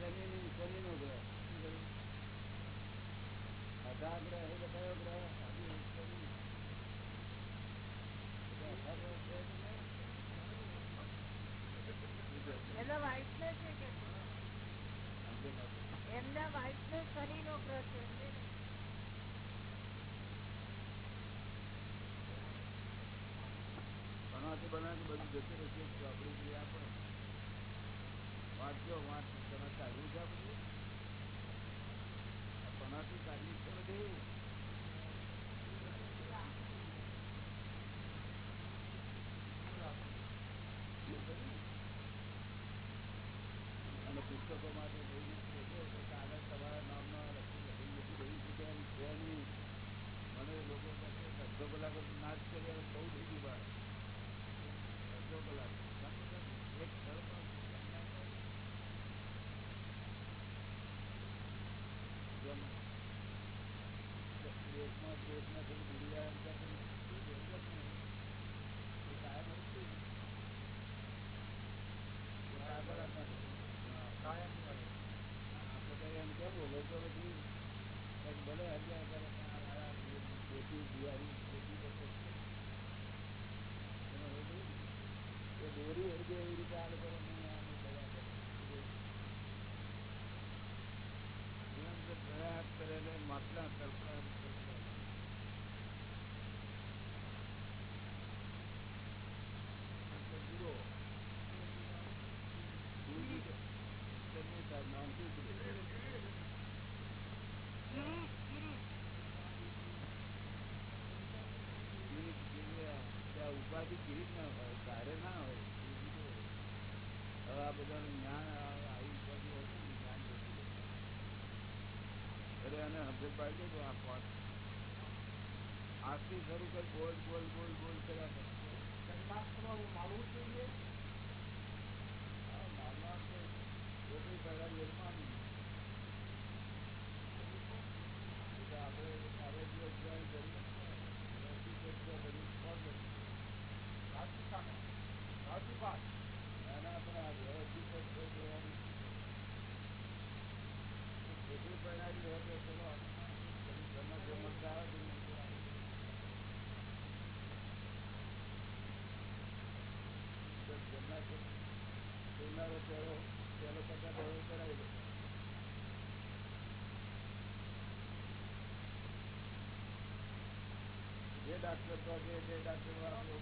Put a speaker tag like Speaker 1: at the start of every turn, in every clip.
Speaker 1: શનિ ગ્રહ અઢા ગ્રહ એટલે
Speaker 2: એમના વાઇફ છે કે એમના વાઇફ ને નો ગ્રહ છે.
Speaker 1: ભણવાથી બનાવથી બધું જતું રહેશે આપણે ક્રિયા પણ. વાંચજો વાંચ તમારે કાઢવું છે તમારાથી કાઢવી છે બધું લોકો બધી ખેતી દિવાળી ખેતી એ દોરી હજી એવી રીતે આ લોકો પ્રયાસ કરેલો માટલા શરૂ પાડી દેજો કર બોલ બોલ બોલ બોલ કર્યા માલવું જોઈએ ઓગણીસ હજાર જે ડાક્ટર કહે છે ડાક્ટર વાળો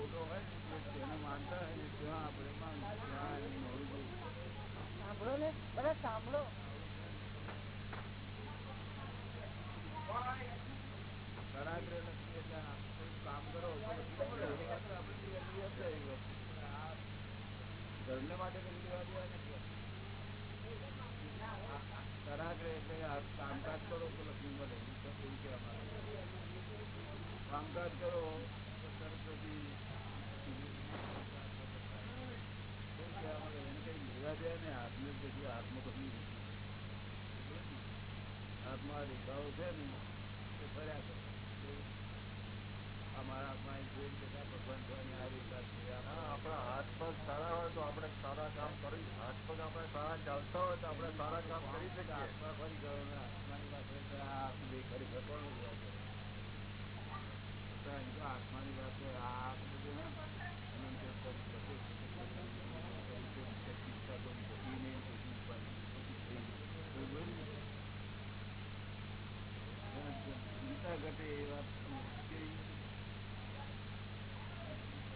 Speaker 1: ખોટો હોય તેને માનતા હોય ને ત્યાં આપણે
Speaker 2: સાંભળો ને બધા સાંભળો.
Speaker 1: હાથમાં આ છે ને એ ફર્યા કરે એવું. આ મારા હાથમાં અહીં જોઈને બેઠા ભગવાન થવાની આ રેખા છે આ
Speaker 3: હા, આપણા હાથ પગ સારા હોય તો આપણે સારા કામ કરી હાથ પગ આપણે સારા ચાલતા હોય તો આપણે સારા કામ કરી શકીએ
Speaker 1: આત્મા ફરી ગયો ને આત્માની વાત તો આ આત્માની બધું ને અનંત કરી શકે છે. ચિંતા તો ઘટી એ વાત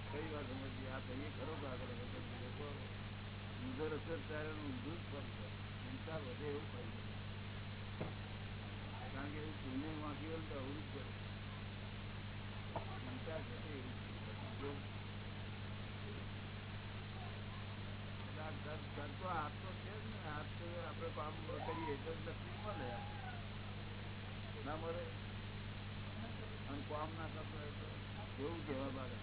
Speaker 1: કઈ વાત સમજી? આ કહીએ ખરો આગળ લોકો ઊંધો રસ્તો ત્યારે ઊંધું જ પડશે ચિંતા વધે એવું છે કારણ કે એવું પુણ્ય વાંચી હોય તો અવરું જ પડે ચિંતા ઘટે એવું તો હાથ તો છે ને. હાથ તો આપણે કામ કરીએ તો નક્કી મળે. ના મળે. કામ ના કરતો હોય તો એવું કહેવા છે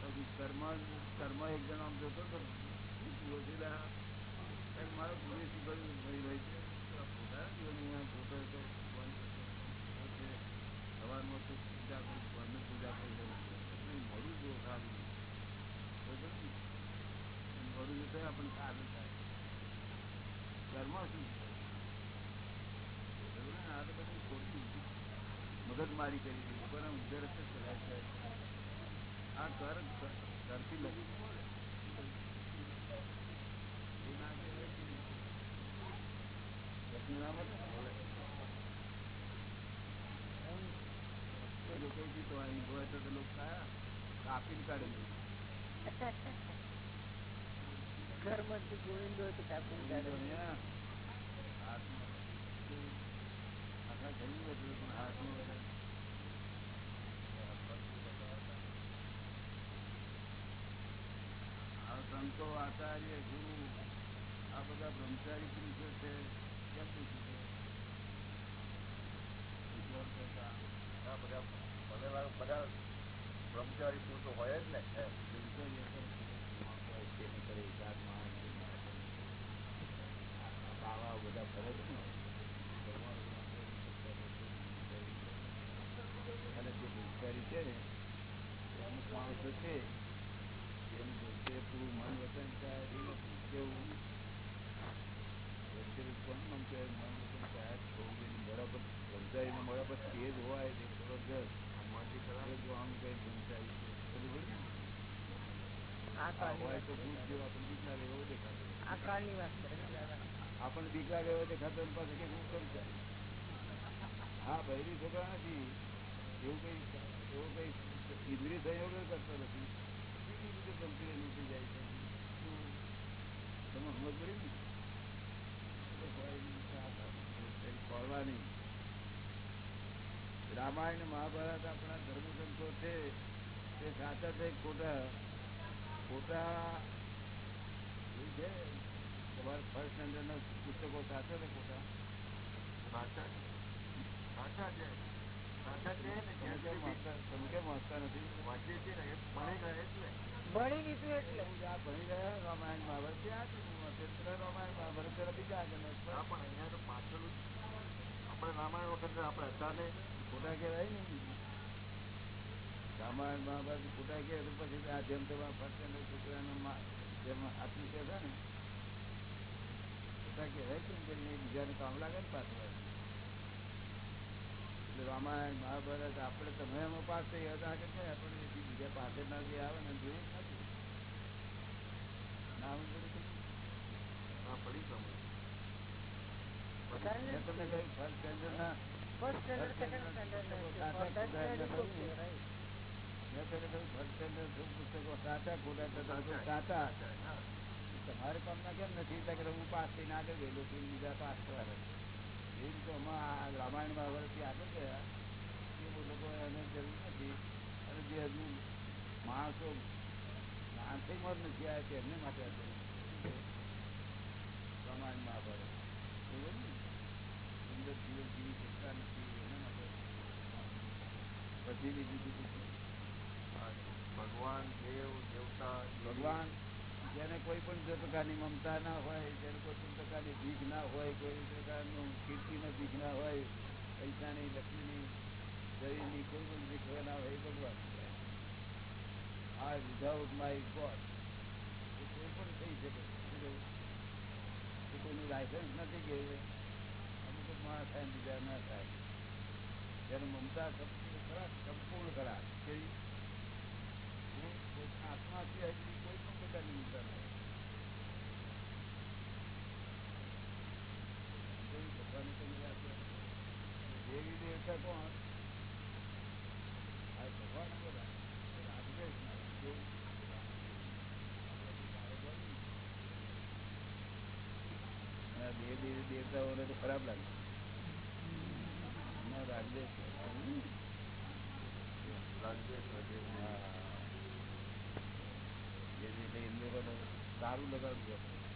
Speaker 1: પછી કર્મ કર્મ એક જણ આમ જોતો હતો મારો પૂરી શીખવાડ્યું ભાઈ રહી છે. પોતાના જીવનની જોતો ફોટો તો ભગવાન છે. સવારમાં પૂજા કરું, ભગવાનની પૂજા કરી એટલે મોડું જો સારું બરોબર ને? મોડું જો આપણને સારું થાય. કર્મ શું? આ તો બધું ખોટું મગજમારી કરી છે હોય તો લોકો કાયા કાપીને કાઢે
Speaker 2: ઘરમાંથી ગોવિંદો.
Speaker 1: અહીંયા હાથમાં આખા શરીર હતું પણ હાથમાં વધારે આ સંતો આચાર્ય ગુરુ આ બધા બ્રહ્મચારી પુરુષો છે કેમ પૂછ્યું છે
Speaker 3: આ બધા બધા બ્રહ્મચારી પુરુષો હોય જ ને એમ.
Speaker 1: બધા કરે છે. માણસો હોય તે નહીં કરે, એકાદ માણસ તે નહીં કરે. આ બાવા બધા ફરે છે ને ભગવાન અને જે બ્રહ્મચારી છે ને અમુક માણસો છે. એનું બ્રહ્મચર્ય પૂરું મન વચન નથી કેવું? કોણ મન કહેવાય? મન વચન કાયા બરાબર બરાબર તેજ હોય તે
Speaker 3: મોટી.
Speaker 1: જો આમ કઈ આપણને બીક લાગે એવો દેખાતો પાસે કે હું કેમ હા બહેરી છોકરા નથી. એવું કઈ છે? રામાયણ મહાભારત આપણા ધર્મગ્રંથો છે. તે સાચા છે ખોટા? ખોટા છે? તમારા ફર્સ્ટ સ્ટેન્ડર્ડ ના પુસ્તકો સાચા ને ખોટા?
Speaker 3: સાચા છે. સાચા છે.
Speaker 1: રામાયણ મહાભારત ખોટા કહે પછી આ જેમ તમારા ફર્સ્ટ છોકરાનો જેમ આટલું છે ને ખોટા કહેવાય છે બીજાને કામ લાગે ને પાછળ રામાયણ મહાભારત આપણે તમે એમાં પાસ થઈ હતા આગળ ગયા પણ એથી બીજા પાછળ ના જે આવે ને જોયું જ નથી ના સમજ પડી તમને?
Speaker 3: હા પડી તમે
Speaker 1: મેં તમને કહ્યું ફર્સ્ટ સ્ટેન્ડર્ડ ના
Speaker 2: ફર્સ્ટ સ્ટેન્ડર્ડ સેકન્ડ સ્ટેન્ડર્ડ
Speaker 1: સાચા ખોટા એમને કહ્યું ને.
Speaker 2: રાઈટ
Speaker 1: મેં તને કહ્યું ફર્સ્ટ સ્ટેન્ડર્ડ પુસ્તકો સાચા ખોટા તો તમે કહો
Speaker 3: સાચા
Speaker 1: સાચા
Speaker 3: હા.
Speaker 1: તમારે કામના કેમ નથી એટલે કે હું પાસ થઈને આગળ ગયેલો છું બીજા પાસ થયા નથી એ રીતે રામાયણ મહાભારતથી આગળ ગયા એ લોકો એને જરૂર નથી અને જે હજુ માણસો માનસિક મત નથી આવ્યા તેમને માટે બરોબર ને? સુંદર એના માટે પછી બીજું
Speaker 3: ભગવાન, દેવ, દેવતા
Speaker 1: ભગવાન જેને કોઈ પણ પ્રકારની મમતા ના હોય, જેને કોઈ પણ પ્રકારની ભીખ ના હોય, કોઈ પ્રકારનું કીર્તિનો ભીખ ના હોય, પૈસાની, લક્ષ્મીની શરીરની કોઈ પણ ભીખ ના હોય ભગવાન આ વિધાઉટ માય ગોડ એ કોઈ પણ થઈ શકે. કોઈનું લાયસન્સ નથી કે અમુક માણસ થાય બીજા ના થાય. જેને મમતા સંપૂર્ણ ખરા સંપૂર્ણ ખરા આત્મા સિવાય દેવી દેવતા કોણ આ ભગવાન બધા રાગદ્વેષ ના હોય. કેવું? અને આ દેવ દેવી દેવતાઓને તો ખરાબ લાગે એમાં રાગદ્વેષ હોય.
Speaker 3: રાજ્ય
Speaker 1: હા. જે જે કંઈ એમ લોકોને સારું લગાડવું આપણે.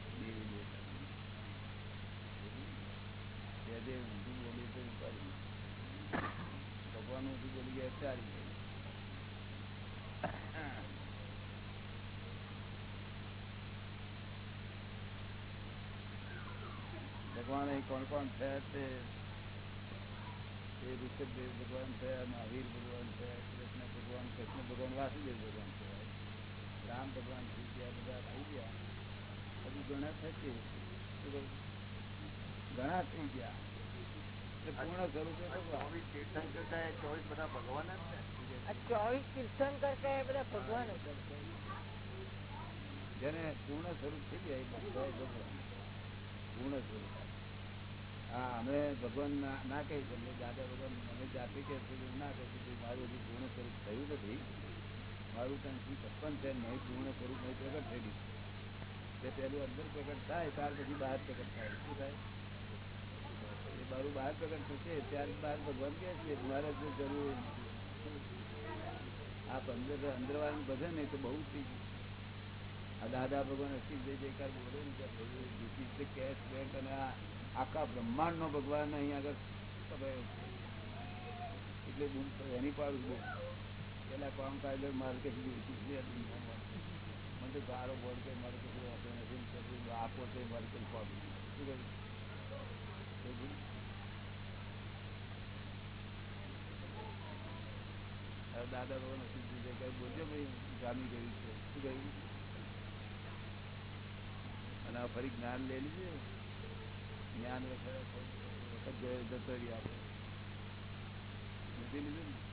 Speaker 1: જે જે ઊંધું બોલ્યું તો ઉપાડી ભગવાન ઊંધું બોલી ગયા ચાલી ગઈ ભગવાન અહીં કોણ કોણ થયા છે? એ ઋષભદેવ ભગવાન થયા મહાવીર ભગવાન થયા કૃષ્ણ ભગવાન કૃષ્ણ ભગવાન વાસુદેવ ભગવાન થયા. રામ ભગવાન થઈ ગયા બધા થઈ ગયા. હજુ ઘણા થશે. ઘણા થઈ ગયા. પૂર્ણ સ્વરૂપે
Speaker 3: ચોવીસ કીર્તન કરતા એ ચોવીસ બધા ભગવાન જ
Speaker 2: ચોવીસ કીર્તન કરતા એ બધા ભગવાન જ.
Speaker 1: જેને પૂર્ણ સ્વરૂપ થઈ ગયા એ બધા ભગવાન. પૂર્ણ સ્વરૂપ. હા અમે ભગવાન ના ના કહી શકીએ દાદા ભગવાન અમે જાતે કે કે ના કહી શકીએ મારું હજી પૂર્ણ સ્વરૂપ થયું નથી. મારું ત્યાંથી છપ્પન છે, નહીં પૂર્ણ સ્વરૂપ નહીં પ્રગટ થઈ ગયું તે પેલું અંદર પ્રગટ થાય, ત્યાર પછી બહાર પ્રગટ થાય. શું થાય? એ મારું બહાર પ્રગટ થશે, ત્યાર બહાર ભગવાન કે છે, મારે જો જરૂર નથી. આ પંદર અંદર વાળાનું ભજન ને તો બહુ જ થઈ ગયું. આ દાદા ભગવાન અસીમ જય જયકાર બોલે ને ત્યાં બધું this is the cash bank અને આ આખા બ્રહ્માંડ નો ભગવાન અહીં આગળ સભાયો છે એટલે બૂમ તો એની પાડું બહુ પેલા કામ કાયદો મારે કે બીજું વિશેષ નહીં આ મને ગારો બોલ કે મારે કશું વાંધો નથી આપો તે મારે કઈ પાડું નહીં. શું દાદા ભગવાન અસીમ જય જયકાર બોલજો ભાઈ જામી ગયું છે. શું કહ્યું? અને ફરી જ્ઞાન લઈ લીધે જ્ઞાન વખત જતો રહી આપણે લીધી લીધું ને.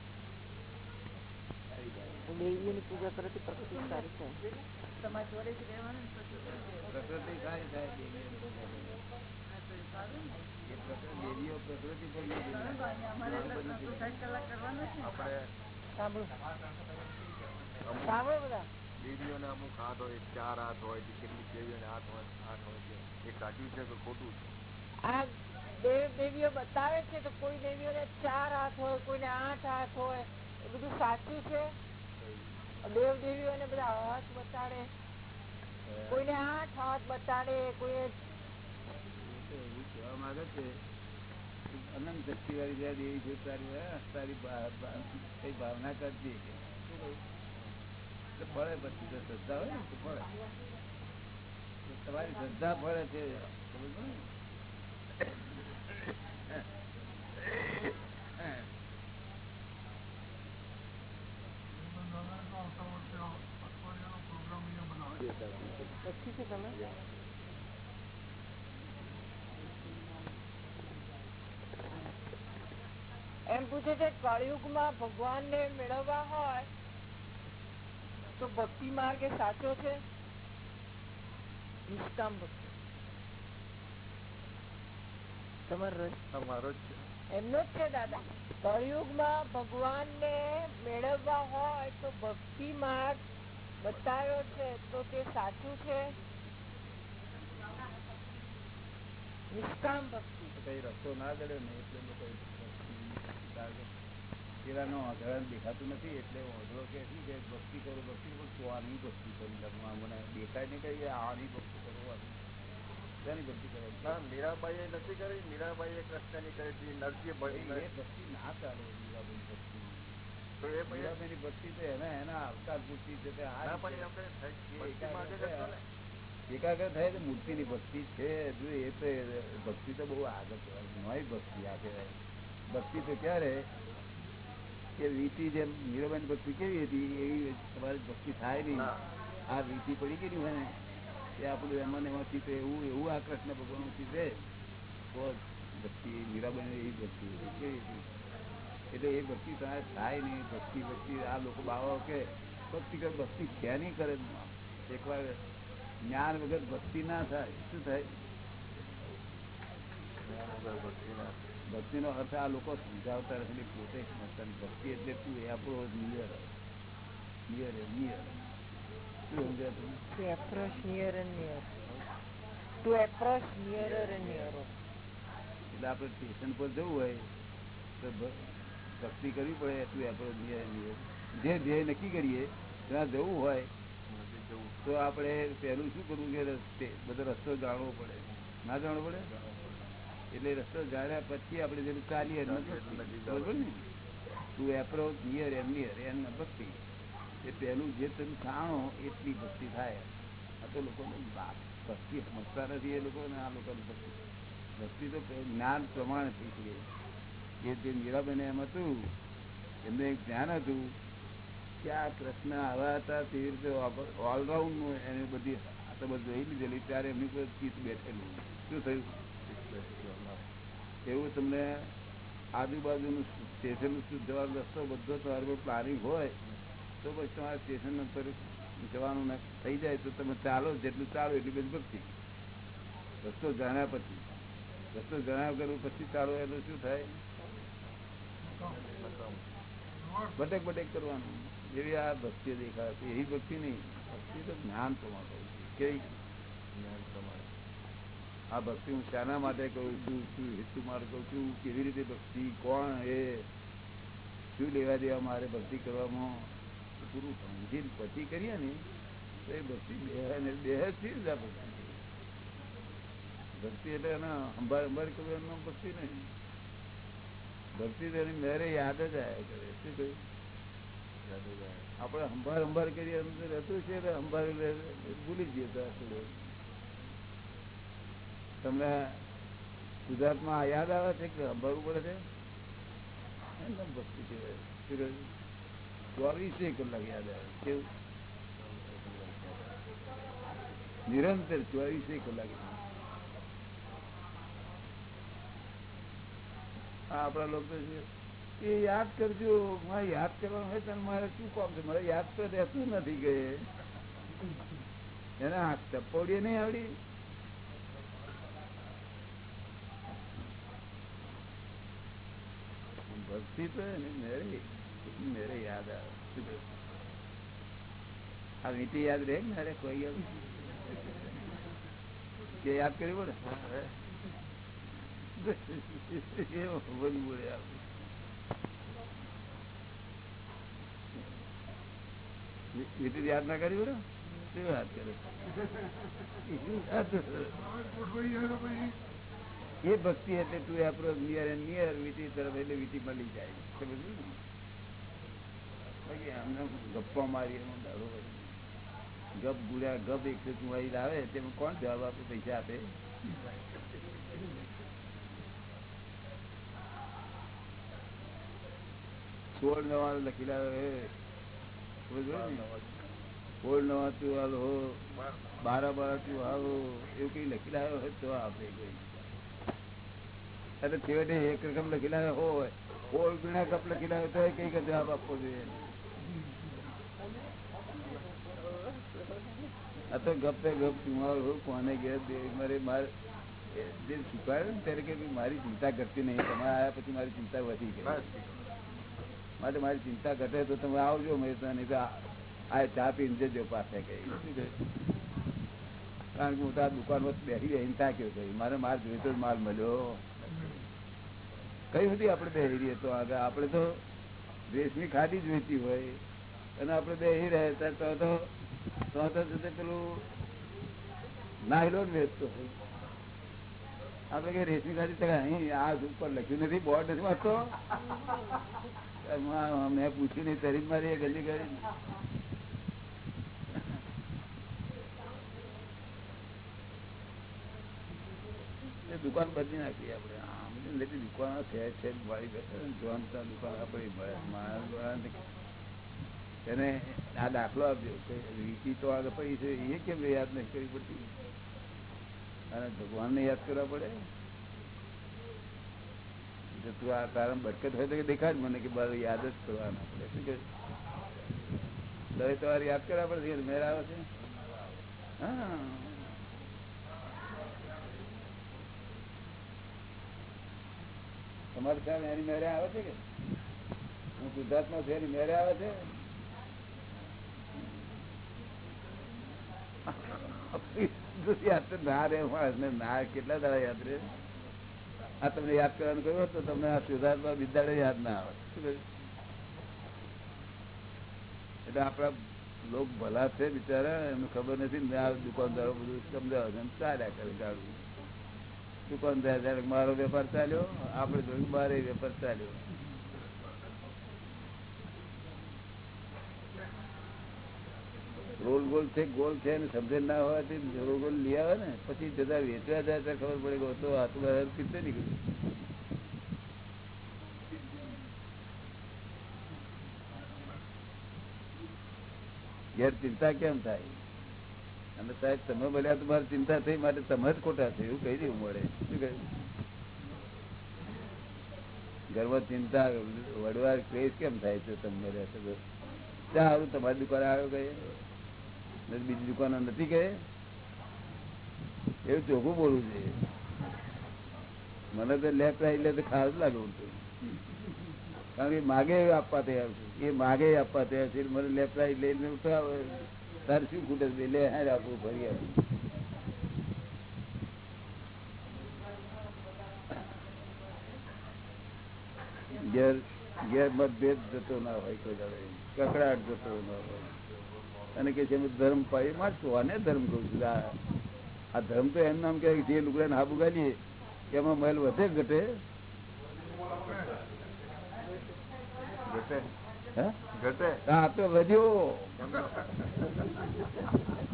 Speaker 2: દેવીઓની પૂજા કરતી પ્રકૃતિ સારી છે
Speaker 4: તમારી જોડે જ રહેવાનું
Speaker 1: પ્રકૃતિ સારી થાય કરવાથી. દેવીઓ પ્રકૃતિ
Speaker 4: કે છે.
Speaker 3: અમુક
Speaker 2: સાંભળો
Speaker 3: દેવીઓને અમુક હાથ હોય ચાર હાથ હોય કે કેટલીક દેવીઓને હાથ હોય હાથ હોય છે. એ સાચું છે કે ખોટું છે?
Speaker 2: આ દેવ દેવીઓ બતાવે છે તો કોઈ દેવીઓને ચાર હાથ હોય કોઈને આઠ હાથ હોય. બધું સાચું છે? દેવ દેવીઓને બધા હાથ બતાડે. કોઈને આઠ હાથ બતાડે કોઈ
Speaker 1: કહેવા માંગે છે અનંત શક્તિ વાળી જ્યાં દેવી છે, તારી તારી કઈ ભાવના કરતી ફળે પછી તો શ્રદ્ધા હોય ને ફળે તમારી શ્રદ્ધા ફળે છે. સમજ ને?
Speaker 2: છે તમે એમ પૂછે છે કળિયુગમાં ભગવાનને મેળવવા હોય તો ભક્તિ માર્ગ એ સાચો છે? નિષ્કામ ભક્તિ. તમારો રસ
Speaker 3: તમારો જ છે.
Speaker 2: એમનો જ છે દાદા. કળિયુગમાં ભગવાનને મેળવવા હોય તો ભક્તિ માર્ગ બતાવ્યો છે તો તે સાચું છે? નિષ્કામ ભક્તિ
Speaker 1: તો કઈ રસ્તો ના જડ્યો ને એટલે લોકો ભક્તિ target પેલાનો અધળ દેખાતું નથી એટલે અધળો કે શું કે ભક્તિ કરો ભક્તિ કરો તો આની ભક્તિ કરી લઉં આ મને દેખાય નહીં કઈ આની ભક્તિ કરો આની શાની ભક્તિ કરો
Speaker 3: ના મીરાબાઈ એ નથી કરી મીરાબાઈ એ કૃષ્ણની કરી હતી નરસિંહ
Speaker 1: એ
Speaker 3: ભાઈ
Speaker 1: ભક્તિ ના ચાલે મીરાબાઈ ભક્તિ
Speaker 3: તો એ પછી
Speaker 1: મીરાબાઈની ભક્તિ તો એના એના અવતાર પૂરતી છે તે આ
Speaker 3: ના
Speaker 1: રીતે.
Speaker 3: પણ આપણે
Speaker 1: એ
Speaker 3: ભક્તિ માટે જ હતો ને.
Speaker 1: એકાગ્ર થાય તો મૂર્તિની ભક્તિ છે. એ તો ભક્તિ તો બહુ આગળ કહેવાય. ભક્તિ આ કહેવાય. ભક્તિ તો ક્યારે? કે વીતી જેમ મીરાબાઈની ભક્તિ કેવી હતી? એવી તમારી ભક્તિ થાય નહીં. આ વીટી પડી ગયેલી હોય ને એ આપણું એમાં એમાં ચિત્ર એવું એવું આ કૃષ્ણ ભગવાન છે તો ભક્તિ મીરાબાઈ એવી ભક્તિ કેવી હતી? એટલે એ ભક્તિ તમારે થાય નહીં. ભક્તિ ભક્તિ આ લોકો બાવા કે ભક્તિ કરે ભક્તિ ક્યાં નહીં કરે? એકવાર જ્ઞાન વગર ભક્તિ ના થાય. શું થાય? ભક્તિ નો અર્થ આ લોકો સમજાવતા નથી પોતે ભક્તિ એટલે તું એ આપણો નિયર. Near near. શું સમજાતું. એટલે આપણે સ્ટેશન પર જવું હોય તો ભક્તિ કરવી પડે. તું એપ્રોચ નિયર નિયર જે ધ્યેય નક્કી કરીએ ત્યાં જવું હોય તો આપણે પહેલું શું કરવું કે બધો રસ્તો જાણવો પડે. ના જાણવો પડે? એટલે રસ્તો જાણ્યા પછી આપણે જેમ ચાલીએ તું એપ્રોચ નિયર એમ નિયર એમ ભક્તિ. એ પહેલું જે તમે જાણો એટલી ભક્તિ થાય. આ તો લોકો ભક્તિ સમજતા નથી એ લોકો આ લોકોને ભક્તિ. ભક્તિ તો જ્ઞાન પ્રમાણે શીખીએ એ જે મીરાબેન એમ હતું, એમને એક જ્ઞાન હતું કે કૃષ્ણ આવા હતા તેવી રીતે ઓલરાઉન્ડ એની બધી તો જોઈ લીધેલી. ત્યારે એમની કોઈ ચિત્ત બેઠેલું શું થયું? એવું તમને આજુબાજુનું સ્ટેશન જવાનો રસ્તો બધો તમારો પ્લાનિંગ હોય, તો પછી તમારે સ્ટેશન પર જવાનું થઈ જાય તો તમે ચાલો જેટલું ચાલો એટલી બધી ભક્તિ. રસ્તો જાણ્યા પછી. રસ્તો જાણ્યા કરવું પછી ચાલો એનું શું થાય? બટેક બટેક કરવાનું. જેવી આ ભક્તિ દેખાય એવી ભક્તિ નહીં. ભક્તિ તો જ્ઞાન પ્રમાણે કેવી જ્ઞાન પ્રમાણે? આ ભક્તિ હું શાના માટે કહું છું, શું હેતુ મારે કહું છું, કેવી રીતે ભક્તિ, કોણ, એ શું લેવા દેવા મારે ભક્તિ કરવામાં? પૂરું સમજીને પછી કરીએ ને, તો એ ભક્તિ દેહ ને દેહ જ ભક્તિ એટલે એને અંબાર અંબાર કરવું એમનો ભક્તિ નહીં. ભક્તિ એની મેરે યાદ જ આવ્યા કરે. શું કહ્યું? આપણે અંભાર અંભાર કરીએ રહેતું છે અંભાર ભૂલી જઈએ તો તમને ગુજરાતમાં યાદ આવે છે કે અંબારવું પડે છે? ચોવીસે કલાક યાદ આવે. કેવું? નિરંતર ચોવીસે કલાક. આપણા લોકો છે, એ યાદ કરજો, મારે યાદ કરવાનું હોય તને મારે શું કામ છે? મારે યાદ તો રહેતું નથી કે. એને હાથ ચપ્પોડીએ નહીં આવડી. ભક્તિ તો મેરે યાદ આવે. આ વીટી યાદ રહે ને અરે કોઈ કે યાદ કર્યું પડે? એવું બોલે પડે આપણે. વી- યાદ ના કરી એ ભક્તિ એટલે તું આપણો નિયર એન્ડ નિયર વીટી તરફ એટલે વીટી મળી જાય. સમજ્યું ને? મારી એમાં દાડો ગપ ગુડ્યા ગપ એકસો ચુમ્માલીસ આવે તેમાં કોણ જવાબ આપે, પૈસા આપે? સોળ નવા લખી લાવે. સોળ નવા તું હાલો બારા બારા તું હાલો એવું કઈ લખી લાવ્યો હોય તો આપે કઈ એટલે છેવટે એક રકમ લખી લાવ્યો હોય સોળ ગુણ્યા કપ લખી લાવ્યો તો કઈ જવાબ આપવો જોઈએ આ તો ગપે ગપ ચુમાવ હું કોને ઘેર દે મારે મારે એ જે શીખવાડે ને ત્યારે કે ભઈ મારી ચિંતા ઘટતી નહીં તમે આવ્યા પછી મારી ચિંતા વધી ગઈ માટે મારી ચિંતા ઘટે તો તમે આવજો નહીં આ- ચા પીને જજો પાસે કઈ કારણ કે હું તો આ દુકાનમાં બેસી રહીને થાક્યો કઈ મારે માલ જોઈતો જ માલ મળ્યો. કઈ સુધી આપણે બેસી રહીએ તો આગળ? આપણે તો રેશમી ખાધી જોઈતી હોય. અને આપણે બે રહ્યા રહે તો તો તો તો પેલું? નાયલો જ વેચતો હોય. આપણે કઈ રેશમી ખાધી આ ઉપર લખ્યું નથી, બોર્ડ નથી વાંચતો? મેં પૂછ્યું નહીં તરી મારી ગંદી કરી દુકાન બદલી નાખી આપડે. આમ નથી દુકાન છે છે, વાળી બેસે જોનતા દુકાન આપણી મળે. માણસ એને આ દાખલો આપ્યો કે રીતિ તો આગળ પડી છે, એ કેમ યાદ નહીં કરવી પડતી? અને ભગવાનને યાદ કરવા પડે? તું આ તારા બરકત હોય તો દેખાડ મને કે બાર યાદ જ કરવાના પડે શું કે? દરેક તમારે યાદ કરવા પડશે મેળ આવે છે? તમારે ત્યાં એની મેરે આવે છે કે? હું ગુજરાતમાં છું, એની મેરે આવે છે? તો ના રે માણસ ને ના, કેટલા દાડા યાદ રે? આ તમને યાદ કરવાનું કહ્યું તો તમને આ સુધાર્થમાં વિદ્યાલય યાદ ના આવે. એટલે આપડા લોક ભલા છે બિચારા, એમને ખબર નથી ને આ દુકાનદારો બધું સમજાવે છે ચાલ્યા કરે ગાડું દુકાનદાર મારો વેપાર ચાલ્યો આપડે જોયું મારે વેપાર ચાલ્યો. રોલ ગોલ છે ગોલ છે ને સમજણ ના હોવાથી ગોલ ગોલ લઈ આવે ને, પછી જતા વેચવા જાય ત્યારે ખબર પડે કે તો હાથ બહાર પીતે નીકળ્યું. ઘેર ચિંતા કેમ થાય? અને સાહેબ, તમે બોલ્યા તમારે ચિંતા થઈ માટે તમે જ ખોટા છે, એવું કહી દેવું મળે શું કહ્યું ઘરમાં ચિંતા વડવા ક્રેઝ કેમ થાય છે તમે બોલ્યા તો? સારું તમારી દુકાન આવ્યો ને બીજી દુકાનો નથી કહે એવું ચોખ્ખું બોલવું જોઈએ મને તો લેફ્ટ રાઈટ લે તો ખાસ લાગે ઉલટું. કારણ કે માગે આપવા તૈયાર છે. એ માગે આપવા તૈયાર છે. મને લેફ્ટ રાઈટ લઈને ઉઠાવે તારે શું ખૂટે છે? લે હા આપવું ફરી આપવું ગેર ગેર મતભેદ જતો ના હોય કોઈ કકડાટ જતો ના હોય. અને કે છે ધર્મ પાડી મારશું. અને ધર્મ કહું છું. આ ધર્મ તો એમ નામ કે જે લુગડા ને હાબુ ગાલીએ એમાં મહેલ વધે ઘટે.
Speaker 3: ઘટે.
Speaker 1: હા? તો વધ્યો.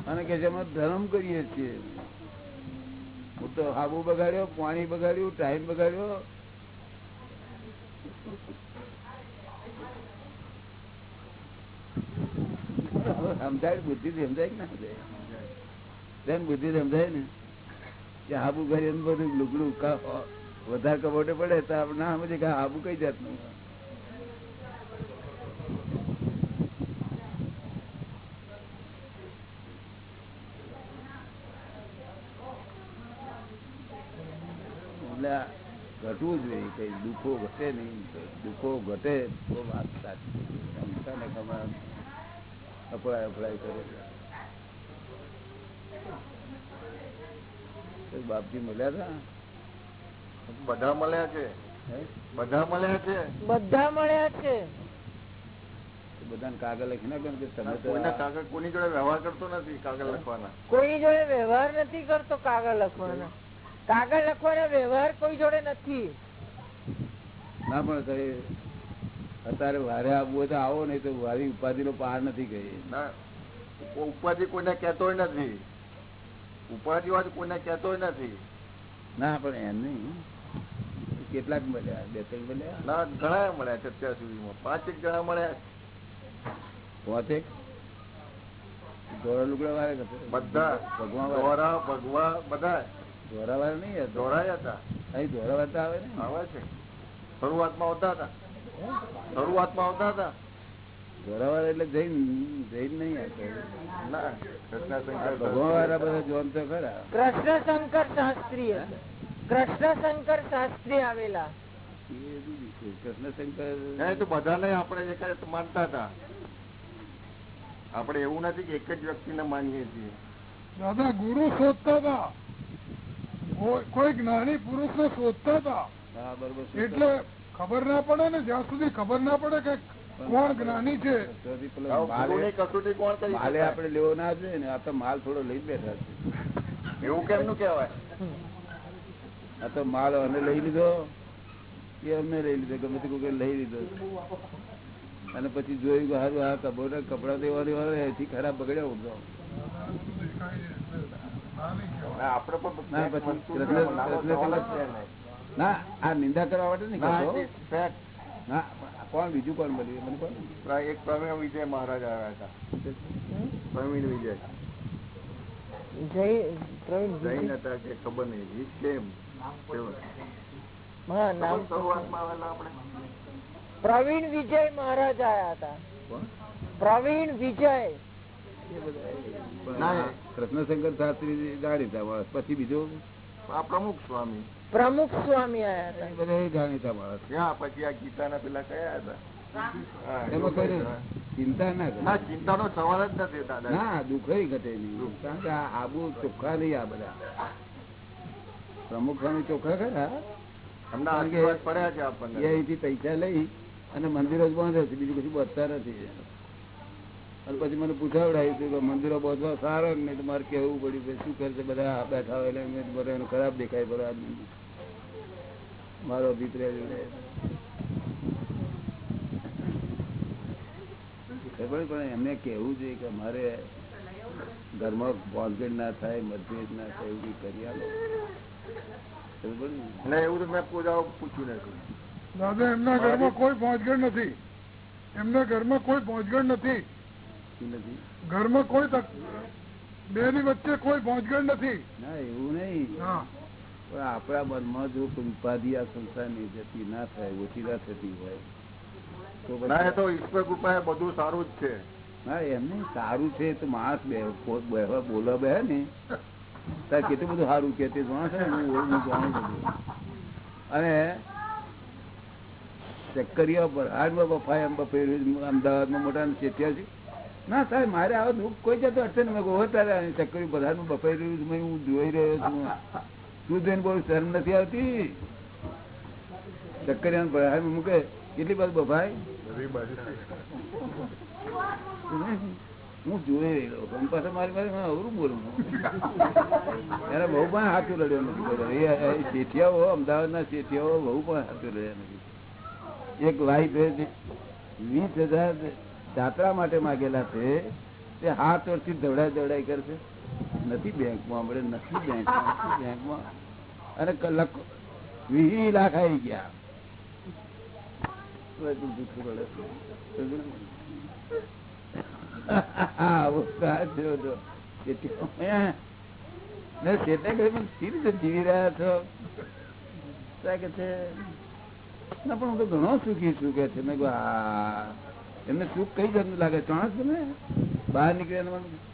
Speaker 1: અને કે ધર્મ કરીએ છીએ. હું તો હાબુ બગાડ્યો પાણી બગાડ્યું ટાઈમ બગાડ્યો. સમજાય બુદ્ધિ સમજાય કે ના સમજાય? બુદ્ધિ સમજાય ને? કે હાબુ કરી બધું લુગડું વધારે કબોટે પડે તો આપણે ના સમજે કે આબુ કઈ જાતનું? ઘટવું જોઈએ કઈ દુઃખો ઘટે નહીં દુઃખો ઘટે તો વાત સાચી. અપડાય અપડાય કરે. બાપજી મળ્યા હતા
Speaker 3: બધા મળ્યા છે. બધા મળ્યા છે?
Speaker 2: બધા મળ્યા છે.
Speaker 1: બધાને કાગળ લખી નાખો ને કે તમે
Speaker 3: કોઈના કાગળ કોની જોડે વ્યવહાર કરતો નથી કાગળ લખવાના.
Speaker 2: કોઈની જોડે વ્યવહાર નથી કરતો કાગળ લખવાના. કાગળ લખવાનો વ્યવહાર કોઈ જોડે નથી.
Speaker 1: ના પણ કઈ અત્યારે વારે આવવું હોય તો આવો નહીં તો વારી ઉપાધિ નો પાર નથી ગઈ.
Speaker 3: ના ઉપાધિ કોઈને કેતો નથી. ઉપાધિ વાત કોઈને કેતો નથી.
Speaker 1: ના પણ એમ નહીં કેટલાક મળ્યા બે ત્રણ મળ્યા?
Speaker 3: ના ઘણા મળ્યા છે અત્યાર સુધીમાં. પાંચ એક જણા મળ્યા
Speaker 1: પાંચેક દોરા લુગડા વાળા
Speaker 3: બધા.
Speaker 1: ભગવાન
Speaker 3: દોરા ભગવા બધા.
Speaker 1: દોરા વાળા નહીં હતા?
Speaker 3: દોરાયા હતા.
Speaker 1: અહીં દોરા વાળા આવે ને?
Speaker 3: આવે છે. શરૂઆતમાં આવતા હતા. શરૂઆતમાં આવતા હતા.
Speaker 1: દોરા એટલે જૈન જૈન નહીં ખરા.
Speaker 2: કૃષ્ણશંકર શાસ્ત્રી કૃષ્ણ શંકર શાસ્ત્રી આવેલા.
Speaker 3: તો બધાને આપણે માનતા હતા. આપણે એવું નથી કે એક જ વ્યક્તિને માનીએ છીએ.
Speaker 5: દાદા ગુરુ શોધતા હતા. કોઈ- કોઈ જ્ઞાની પુરુષ ને શોધતા હતા. એટલે ખબર ના પડે ને જ્યાં સુધી ખબર ના પડે કે કોણ જ્ઞાની છે
Speaker 1: માલે? આપણે લેવો ના જોઈએ ને આ તો માલ થોડો લઈ બેઠા છે
Speaker 3: એવું કેમનું કેવાય
Speaker 1: આ તો માલ અમે લઈ લીધો એ અમને લઈ લીધો ગમે તે કોઈ લઈ લીધો અને પછી જોયું કે હારું આ કપડા કપડા દેવાની વાળો એથી ખરાબ બગડ્યા ઉડતો
Speaker 3: આપડે પણ
Speaker 1: ના, આ નિંદા કરવા માટે નહીં કોણ બીજું કોણ મળ્યું મને કોણ
Speaker 3: એક પ્રવીણ વિજય મહારાજ આવ્યા હતા. પ્રવીણ વિજય. જૈન હતા કે ખબર નહીં.
Speaker 2: પ્રવીણ વિજય મહારાજ આયા હતા. પ્રવીણ વિજય.
Speaker 3: ના.
Speaker 1: કૃષ્ણશંકર શાસ્ત્રી જાણીતા પછી બીજો?
Speaker 3: આ પ્રમુખ સ્વામી.
Speaker 2: પ્રમુખ સ્વામી આયા હતા.
Speaker 1: બધા જાણીતા માણસ.
Speaker 3: ક્યાં? પછી આ ગીતાના પેલા કયા હતા?
Speaker 1: એમાં કોઈ ચિંતા ના કરે.
Speaker 3: ના ચિંતાનો સવાલ જ નથી દાદા.
Speaker 1: ના દુઃખ ઘટે નહીં. કારણ કે આબુ ચોખ્ખા નહીં આ બધા. પ્રમુખ સ્વામી ચોખ્ખા ખરા?
Speaker 3: હમણાં પડ્યા છે
Speaker 1: અહીંથી પૈસા લઈ અને મંદિરો જ બાંધે છે. બીજું કશું બધતા નથી અને પછી મને પૂછાવડાયું હતું કે મંદિરો બાંધવા સારા ને તમારે કેવું પડ્યું કે શું કરશે? બધા બેઠા હોય એટલે ખરાબ દેખાય બધા આદમી મારો અભિપ્રાય ખબર પણ એમને કેવું જોઈએ કે મારે ઘરમાં બોલગેટ ના થાય મતભેદ ના થાય એવું કરી આલો.
Speaker 3: એવું તો મેં પૂજાઓ પૂછ્યું નથી
Speaker 5: દાદા એમના ઘરમાં કોઈ પહોંચગઢ નથી. એમના ઘરમાં કોઈ પહોંચગઢ નથી.
Speaker 1: શું નથી?
Speaker 5: ઘરમાં કોઈ તક- બેની વચ્ચે કોઈ પહોંચગઢ નથી.
Speaker 1: ના એવું નહીં.
Speaker 5: હા.
Speaker 1: પણ આપણા મનમાં જો ઉપાધિ આ સંસારની જતી ના થાય ઓછી ના થતી હોય તો
Speaker 3: ઈશ્વર કૃપા બધું સારું જ છે.
Speaker 1: ના એમને સારું છે તો માણસ બેહવા બોલવા બે ને તાર કેટલું બધું સારું કે તે જાણ છે હું હું જાણું બધું. અને ચક્કરિયા પર હાડવા બફાય એમ બફાઈ અમદાવાદમાં મોટા ચેત્યા છે. ના સાહેબ મારે આવો દુઃખ કોઈ જતો હશે ને મેં કહું, તારે ચક્કરી બધાનું બફાઈ રહ્યું હું જોઈ રહ્યો છું. તું જોઈને બહુ શરમ નથી આવતી? ચક્કરિયા ભરાય મૂકે. કેટલી બાજુ બફાય હું જોઈ રહ્યો મારી પાસે અવરું બોલું ત્યારે બહુ પણ હાથું લડ્યો નથી. એ- શેઠિયાઓ, અમદાવાદના શેઠિયાઓ બહુ પણ હાથું લડ્યા નથી. એક વાઈફ વીસ હજાર જાત્રા માટે માગેલા છે, તે હાથ વર્ષથી દવડાઈ દવડાઈ કરશે. નથી બેંકમાં મળે, નથી બેંકમાં નથી બેંકમાં. અને વીસ લાખ આવી ગયા ને? ને શેઠે કહ્યું, "પણ સી રીતે જીવી રહ્યા છો? કે છે ના પણ હું તો ઘણો સુખી છું કે છે. મેં એમને સુખ કઈ જાતનું લાગે? ચોણસ તમે બહાર નીકળ્યા મને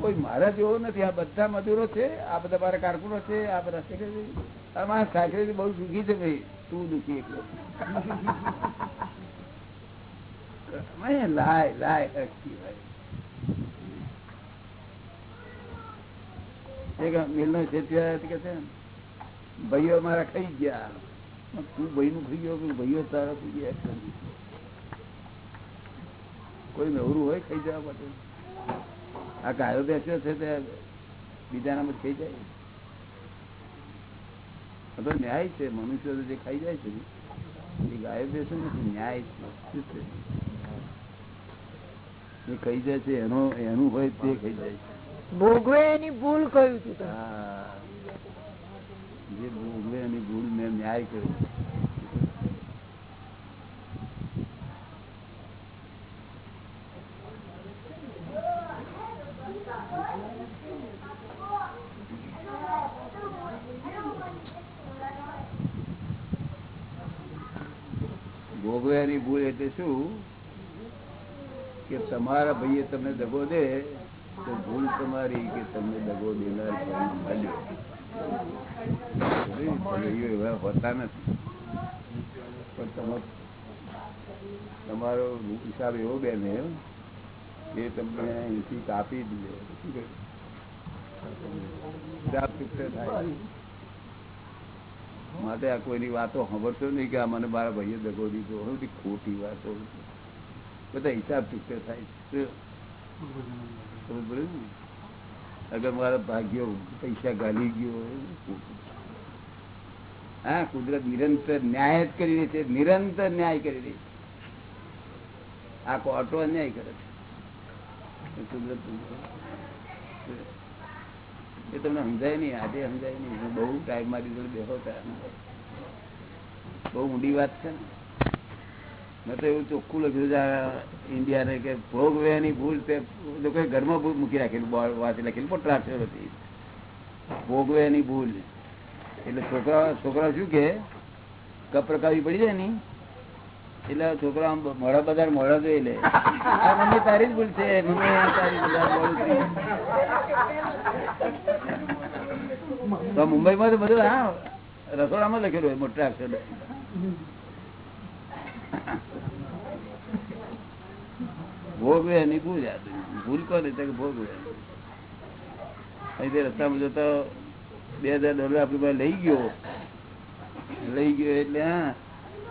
Speaker 1: કોઈ મારા જેવો નથી. આ બધા મજૂરો છે, આ બધા મારા કારકુનો છે, આ બધા મારા સાકરેથી બહુ સુખી છે ભાઈ. તું દુખી એકલો. લાય લાય, અટકી ભાઈ. ભાઈઓ મારા ખાઈ ગયા. તું ભાઈ નું ખાઈ ગયો ભાઈઓ તારા ખાઈ ગયા? કોઈ નવરું હોય ખાઈ જવા માટે? આ ગાયો બેસ્યો છે તે બીજાના મત ખાઈ જાય તો ન્યાય છે મનુષ્ય જે ખાઈ જાય છે એ ગાયો બેસો નથી ન્યાય છે એ ખાઈ જાય છે એનો એનું હોય તે ખાઈ જાય છે.
Speaker 2: ભોગવે એની ભૂલ કહ્યું હતું
Speaker 1: જે ભોગવે એની ભૂલ મેં ન્યાય કર્યો. શું કે તમારા ભાઈએ તમને દગો દે, તો ભૂલ તમારી કે તમને દગો દેનાર મળ્યો? એવા હોતા નથી. પણ તમે, તમારો હિસાબ એવો બેને એ તમને અહીંથી કાપી દે. કહ્યું? થાય. માટે આ કોઈની વાતો ખબરતો નહીં કે આ મને મારા ભાઈએ દગો દીધો. બધી ખોટી વાતો બધા હિસાબ ચૂકતો થાય? અગર મારા ભાગ્યો પૈસા ગાલી ગયો હા, કુદરત નિરંતર ન્યાય જ કરી રહી છે. નિરંતર ન્યાય કરી રહી છે. આ કોર્ટો અન્યાય કરે છે. કુદરત એ તમને સમજાય નહીં આજે સમજાય નહીં. હું બહુ ટાઈમ મારી જોડે બેહો બહુ ઊંડી વાત છે ને. મેં તો એવું ચોખ્ખું લખ્યું છે ઇન્ડિયાને કે ભોગવ્યાની ભૂલ તે લોકોએ ઘરમાં ભૂલ મૂકી રાખેલું વાંચી લખેલું પણ ટ્રાન્સફર હતી ભોગવ્યાની ભૂલ. એટલે છોકરા છોકરા શું કે? કપરકાવી પડી જાય ને? એટલે છોકરા આમ મોડા બધા મોડા જોઈ લે. મમ્મી તારી જ ભૂલ છે મમ્મી તારી ભૂલ, આ મુંબઈ માં તો બધું, હા, રસોડામાં લખેલું હોય, મોટા અક્ષર ભૂલ આ તો. ભૂલ કોને તો કે ભોગવે અહીંથી રસ્તામાં જતો બે હજાર ડોલર આપણી પાસે લઈ ગયો લઈ ગયો એટલે, હા,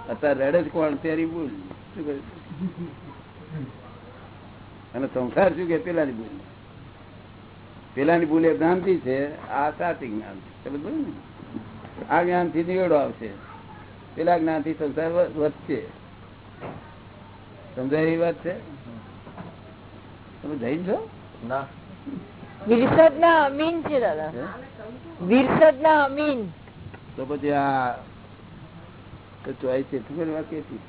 Speaker 1: અત્યારે રડે જ કોણ ત્યારે ભૂલ શું? અને સંસાર શું કે, પેલાની ભૂલ પેલાની ભૂલ એ ભ્રાંતિ છે આ સાચી જ્ઞાન છે. આ જ્ઞાનથી નિવેડો આવશે. પેલા જ્ઞાનથી સંસાર વધશે. સમજાય એવી વાત છે? તમે જૈન છો?
Speaker 3: ના.
Speaker 2: વિરસદ ના અમીન છે દાદા. વિરસદ ના અમીન.
Speaker 1: તો પછી આ તો ચોઈસ વાત કેવી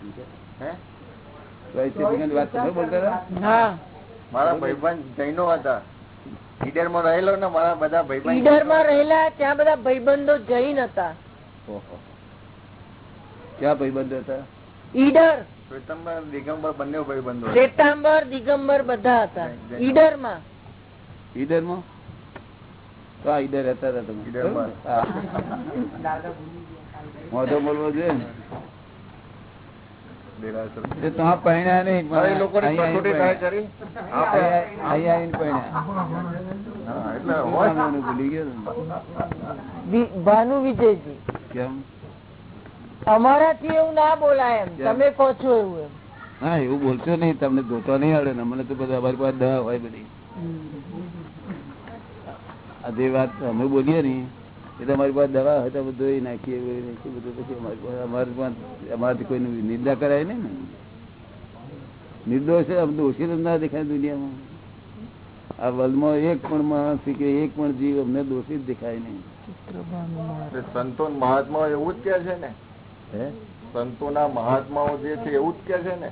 Speaker 3: હે?
Speaker 1: ચોઈસ વાત તમે બોલતા હતા?
Speaker 3: મારા ભાઈબંધ જૈનો હતા. ઈડરમાં રહેલો ને મારા બધા ભાઈબંધ?
Speaker 2: ઈડરમાં રહેલા ત્યાં બધા ભાઈબંધો જૈન હતા.
Speaker 1: ઓહો. ક્યાં ભાઈબંધો હતા?
Speaker 2: ઈડર.
Speaker 3: અને દિગંબર બંને ભાઈબંધો.
Speaker 2: શ્વેતાંબર દિગંબર બધા હતા.
Speaker 1: ઈડરમાં ઈડરમાં તો આ ઈડર હતા તમે.
Speaker 3: ઈડરમાં
Speaker 1: મોઢો બોલવો જોઈએ. તે નહીં
Speaker 2: ભાનુ વિજયજી.
Speaker 1: કેમ?
Speaker 2: અમારાથી એવું ના બોલાય એમ. તમે કહો છો એવું એમ.
Speaker 1: હા એવું બોલશો નહીં. તમને જોતો નહીં આવડે ને. મને તો બધા અમારી પાસે દવા હોય બધી. આ જે વાત અમે બોલીએ ને એ અમારી પાસે દવા હોય તો બધું નાખીએ બધું પછી અમારી પાસે અમારી અમારાથી કોઈ નિંદા કરાય નહીં ને. નિર્દોષ આમ દોષી ના દેખાય દુનિયામાં. આ વર્લ્ડમાં એક પણ માણસ કે એક પણ જીવ અમને દોષિત દેખાય નહીં.
Speaker 3: સંતો મહાત્મા એવું જ કે છે ને?
Speaker 1: હે?
Speaker 3: સંતો ના મહાત્માઓ જે છે એવું જ કે છે ને?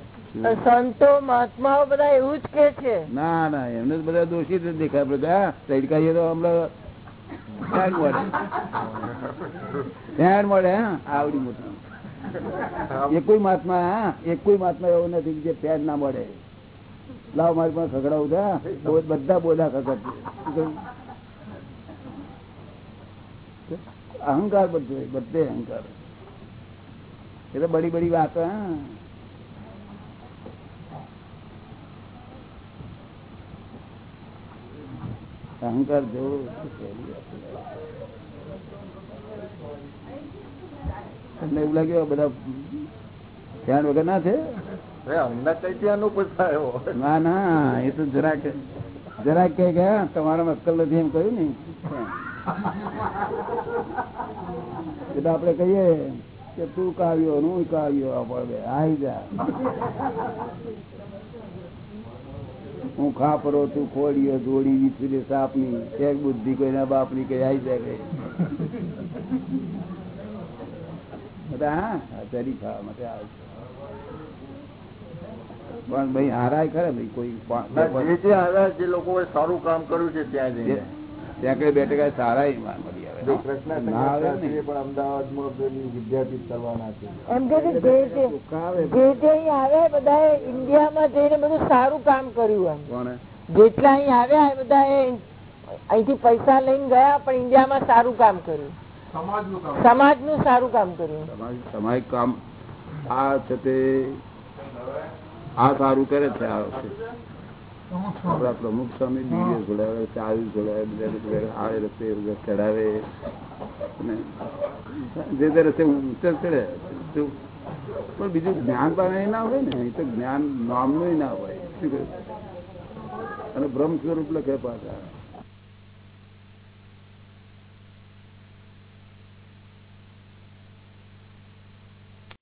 Speaker 2: સંતો મહાત્માઓ બધા એવું જ કે છે.
Speaker 1: ના ના એમને બધા દોષિત દેખાય. બધા તડકાઈએ તો હમણાં મળે. ત્યાં હા આવડી મોટું. એક મહાત્મા હા એક મહાત્મા એવો નથી જે પેન ના મળે. લાવ મારી પાસે ખગડાવું છે હા? બધા બોલા ખગડ અહંકાર બધો બધે અહંકાર. એટલે બડી બડી વાત હા. અહંકાર જેવો તમને એવું લાગ્યું બધા ધ્યાન વગર ના છે ના ના એ તો જરાક જરાક કે ગયા તમારામાં અક્કલ નથી એમ કહ્યું ને. એટલે આપડે કહીએ કે તું કાવ્યો નું કાવ્યો આપડે આવી જા. હું ખાપરો, તું ખોડીયો દોડી વિચરી સાપની એક બુદ્ધિ કોઈના બાપની કઈ આઈ જાય બધા હા ચરી ખાવા માટે આવે પણ ભાઈ હારાય ખરે ભાઈ કોઈ
Speaker 3: જે લોકો સારું કામ કર્યું છે ત્યાં જઈને.
Speaker 1: ત્યાં કઈ બે ટકા સારા ઈમાન મળી આવે.
Speaker 2: અહીં આવ્યા બધું જેટલા અહીં આવ્યા એ અહીંથી પૈસા લઈને ગયા પણ ઇન્ડિયામાં સારું કામ કર્યું. સમાજનું સારું કામ કર્યું.
Speaker 1: તમારી કામ આ છે તે આ સારું કરે છે આ વખતે. આપણા પ્રમુખ સ્વામી દિવ્ય જોડાવે ચાવી જોડાવે બધા રસ્તે આવે રસ્તે ચડાવે. અને જે તે રસ્તે ઉત્તર ચડે પણ બીજું જ્ઞાન પામે ના હોય ને એ તો જ્ઞાન નામનું ના હોય. અને બ્રહ્મ સ્વરૂપ લખે પાછા.